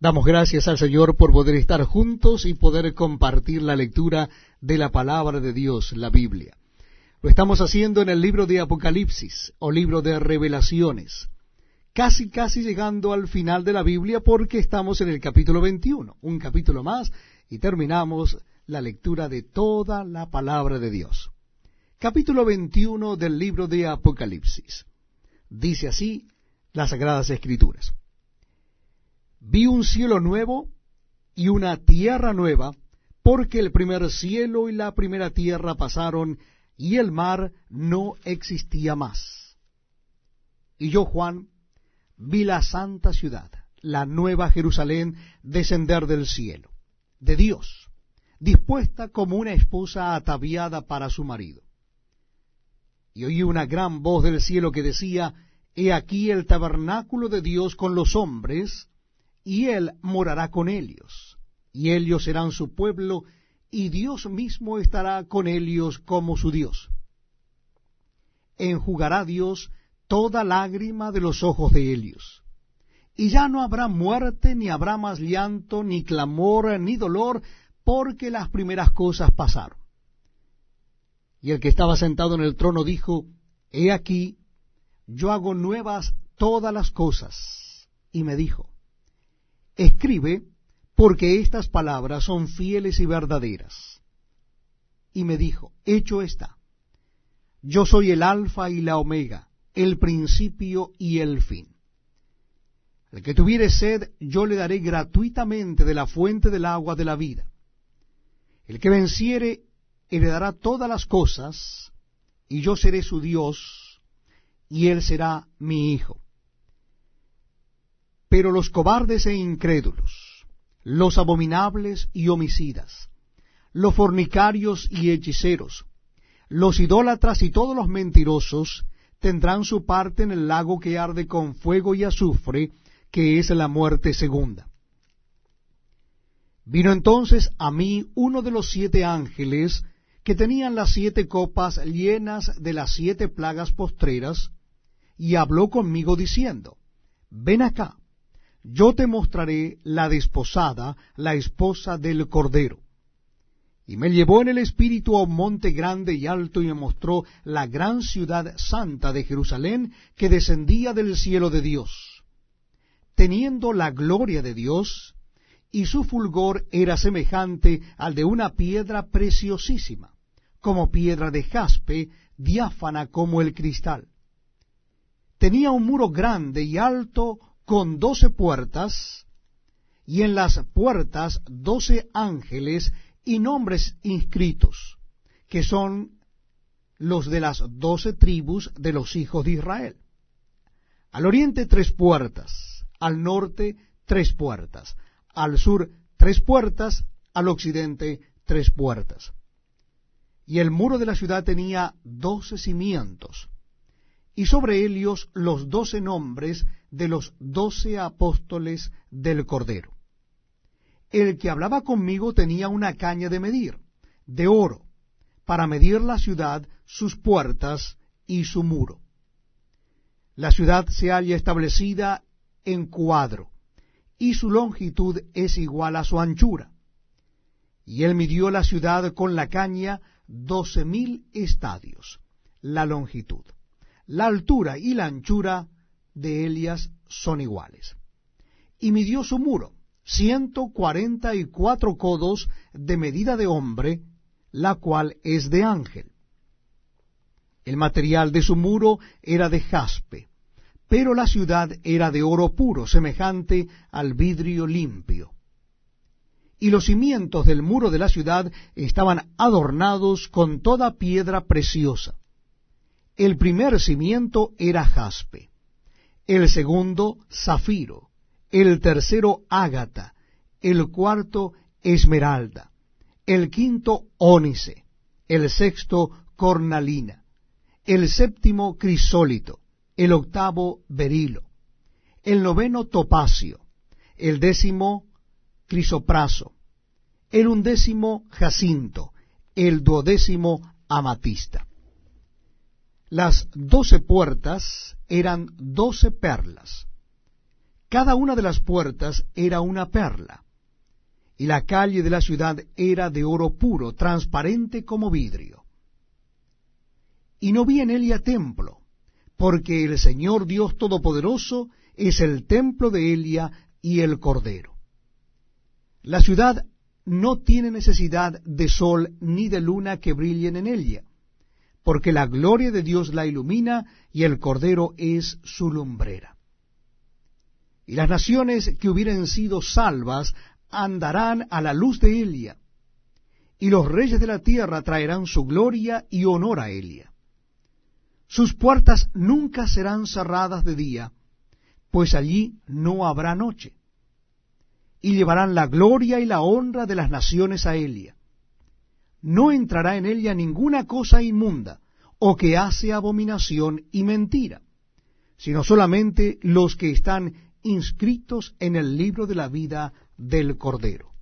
Damos gracias al Señor por poder estar juntos y poder compartir la lectura de la palabra de Dios, la Biblia. Lo estamos haciendo en el libro de Apocalipsis o libro de revelaciones, casi casi llegando al final de la Biblia porque estamos en el capítulo 21, un capítulo más y terminamos la lectura de toda la palabra de Dios. Capítulo 21 del libro de Apocalipsis. Dice así las Sagradas Escrituras vi un cielo nuevo y una tierra nueva, porque el primer cielo y la primera tierra pasaron, y el mar no existía más. Y yo, Juan, vi la santa ciudad, la nueva Jerusalén, descender del cielo, de Dios, dispuesta como una esposa ataviada para su marido. Y oí una gran voz del cielo que decía, He aquí el tabernáculo de Dios con los hombres, y él morará con ellos, y ellos serán su pueblo, y Dios mismo estará con ellos como su Dios. Enjugará Dios toda lágrima de los ojos de ellos. Y ya no habrá muerte, ni habrá más llanto, ni clamor, ni dolor, porque las primeras cosas pasaron. Y el que estaba sentado en el trono dijo, He aquí, yo hago nuevas todas las cosas. Y me dijo, escribe, porque estas palabras son fieles y verdaderas. Y me dijo, hecho está, yo soy el alfa y la omega, el principio y el fin. El que tuviere sed, yo le daré gratuitamente de la fuente del agua de la vida. El que venciere, heredará todas las cosas, y yo seré su Dios, y él será mi hijo. Pero los cobardes e incrédulos, los abominables y homicidas, los fornicarios y hechiceros, los idólatras y todos los mentirosos tendrán su parte en el lago que arde con fuego y azufre, que es la muerte segunda. Vino entonces a mí uno de los siete ángeles que tenían las siete copas llenas de las siete plagas postreras, y habló conmigo diciendo, Ven acá yo te mostraré la desposada, la esposa del Cordero. Y me llevó en el espíritu a un monte grande y alto y me mostró la gran ciudad santa de Jerusalén que descendía del cielo de Dios, teniendo la gloria de Dios, y su fulgor era semejante al de una piedra preciosísima, como piedra de jaspe, diáfana como el cristal. Tenía un muro grande y alto con doce puertas, y en las puertas doce ángeles y nombres inscritos, que son los de las doce tribus de los hijos de Israel. Al oriente tres puertas, al norte tres puertas, al sur tres puertas, al occidente tres puertas. Y el muro de la ciudad tenía doce cimientos, y sobre ellos los doce nombres de los doce apóstoles del Cordero. El que hablaba conmigo tenía una caña de medir, de oro, para medir la ciudad, sus puertas y su muro. La ciudad se halla establecida en cuadro, y su longitud es igual a su anchura. Y él midió la ciudad con la caña doce mil estadios, la longitud. La altura y la anchura de Elias son iguales. Y midió su muro, ciento cuarenta y cuatro codos de medida de hombre, la cual es de ángel. El material de su muro era de jaspe, pero la ciudad era de oro puro, semejante al vidrio limpio. Y los cimientos del muro de la ciudad estaban adornados con toda piedra preciosa. El primer cimiento era jaspe, el segundo zafiro, el tercero ágata, el cuarto esmeralda, el quinto ónice, el sexto cornalina, el séptimo crisólito, el octavo berilo, el noveno topacio, el décimo crisopraso, el undécimo jacinto, el duodécimo amatista. Las doce puertas eran doce perlas, Cada una de las puertas era una perla, y la calle de la ciudad era de oro puro, transparente como vidrio. Y no vi en Elia templo, porque el Señor Dios Todopoderoso es el templo de Elia y el Cordero. La ciudad no tiene necesidad de sol ni de luna que brillen en ella, porque la gloria de Dios la ilumina y el Cordero es su lumbrera. Y las naciones que hubieran sido salvas andarán a la luz de Elia, y los reyes de la tierra traerán su gloria y honor a Elia. Sus puertas nunca serán cerradas de día, pues allí no habrá noche y llevarán la gloria y la honra de las naciones a Elia. No entrará en ella ninguna cosa inmunda, o que hace abominación y mentira, sino solamente los que están inscritos en el libro de la vida del Cordero.